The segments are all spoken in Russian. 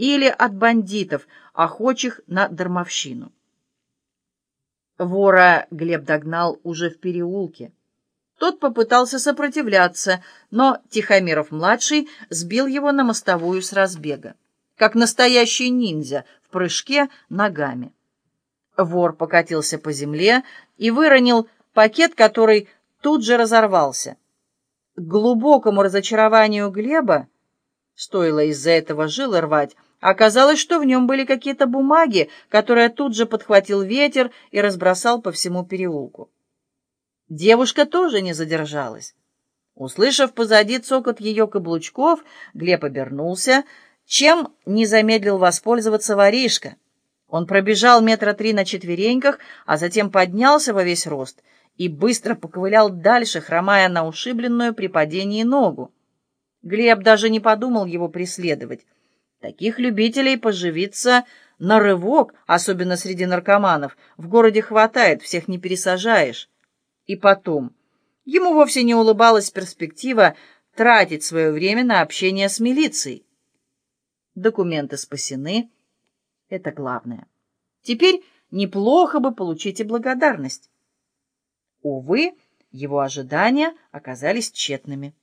или от бандитов, охочих на дармовщину. Вора Глеб догнал уже в переулке. Тот попытался сопротивляться, но Тихомиров-младший сбил его на мостовую с разбега, как настоящий ниндзя в прыжке ногами. Вор покатился по земле и выронил пакет, который тут же разорвался. К глубокому разочарованию Глеба, стоило из-за этого жилы рвать, оказалось, что в нем были какие-то бумаги, которые тут же подхватил ветер и разбросал по всему переулку. Девушка тоже не задержалась. Услышав позади цокот ее каблучков, Глеб обернулся, чем не замедлил воспользоваться воришка. Он пробежал метра три на четвереньках, а затем поднялся во весь рост и быстро поковылял дальше, хромая на ушибленную при падении ногу. Глеб даже не подумал его преследовать. Таких любителей поживиться на рывок, особенно среди наркоманов, в городе хватает, всех не пересажаешь. И потом, ему вовсе не улыбалась перспектива тратить свое время на общение с милицией. Документы спасены, это главное. Теперь неплохо бы получить и благодарность. Увы, его ожидания оказались тщетными.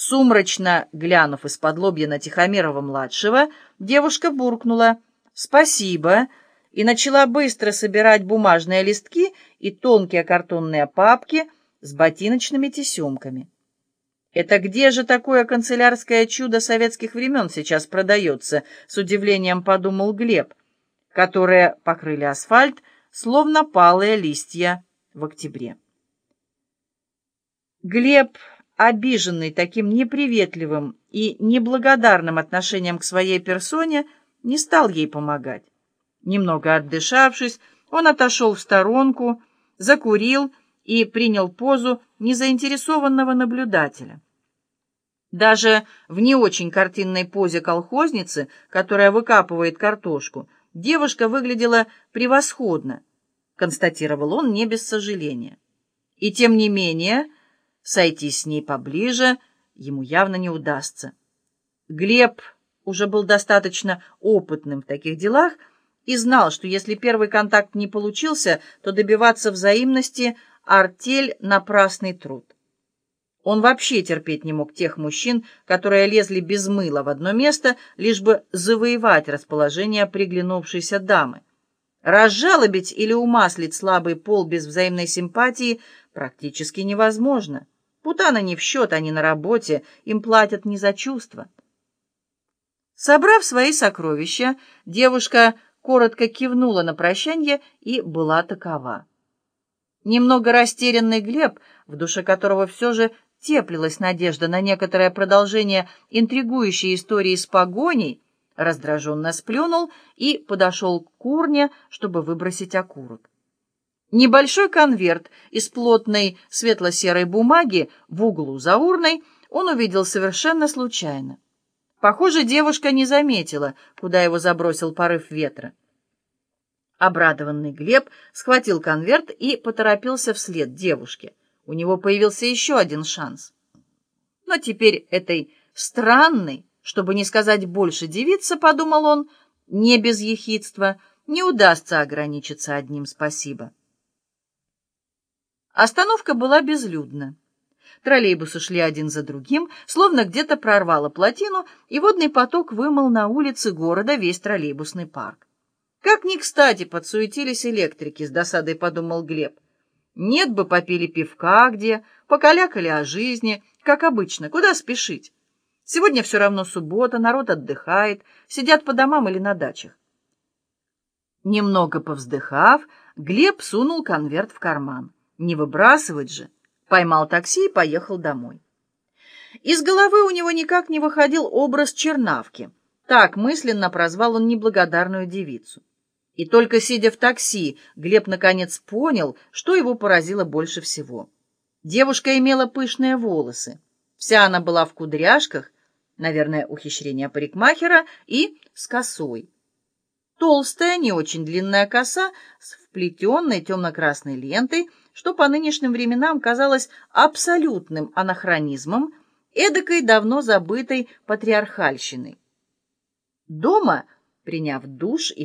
Сумрачно глянув из-под лобья на Тихомирова-младшего, девушка буркнула «Спасибо» и начала быстро собирать бумажные листки и тонкие картонные папки с ботиночными тесемками. «Это где же такое канцелярское чудо советских времен сейчас продается?» — с удивлением подумал Глеб, которые покрыли асфальт, словно палые листья в октябре. Глеб, обиженный таким неприветливым и неблагодарным отношением к своей персоне, не стал ей помогать. Немного отдышавшись, он отошел в сторонку, закурил и принял позу незаинтересованного наблюдателя. Даже в не очень картинной позе колхозницы, которая выкапывает картошку, девушка выглядела превосходно, констатировал он не без сожаления. И тем не менее, сойти с ней поближе ему явно не удастся. Глеб уже был достаточно опытным в таких делах и знал, что если первый контакт не получился, то добиваться взаимности – артель напрасный труд. Он вообще терпеть не мог тех мужчин, которые лезли без мыла в одно место, лишь бы завоевать расположение приглянувшейся дамы. Разжалобить или умаслить слабый пол без взаимной симпатии практически невозможно. Путана не в счет, они на работе, им платят не за чувства. Собрав свои сокровища, девушка коротко кивнула на прощанье и была такова. Немного растерянный Глеб, в душе которого все же теплилась надежда на некоторое продолжение интригующей истории с погоней, раздраженно сплюнул и подошел к курне, чтобы выбросить окурок. Небольшой конверт из плотной светло-серой бумаги в углу за урной он увидел совершенно случайно. Похоже, девушка не заметила, куда его забросил порыв ветра. Обрадованный Глеб схватил конверт и поторопился вслед девушке. У него появился еще один шанс. Но теперь этой странной, чтобы не сказать больше девица, подумал он, не без ехидства, не удастся ограничиться одним спасибо. Остановка была безлюдна. Троллейбусы шли один за другим, словно где-то прорвало плотину, и водный поток вымыл на улицы города весь троллейбусный парк. Как ни кстати подсуетились электрики, с досадой подумал Глеб. Нет бы попили пивка где, покалякали о жизни, как обычно, куда спешить? Сегодня все равно суббота, народ отдыхает, сидят по домам или на дачах. Немного повздыхав, Глеб сунул конверт в карман. Не выбрасывать же. Поймал такси и поехал домой. Из головы у него никак не выходил образ чернавки. Так мысленно прозвал он неблагодарную девицу. И только сидя в такси, Глеб наконец понял, что его поразило больше всего. Девушка имела пышные волосы. Вся она была в кудряшках, наверное, ухищрение парикмахера, и с косой. Толстая, не очень длинная коса с вплетенной темно-красной лентой, что по нынешним временам казалось абсолютным анахронизмом, эдакой давно забытой патриархальщиной. Дома, приняв душ и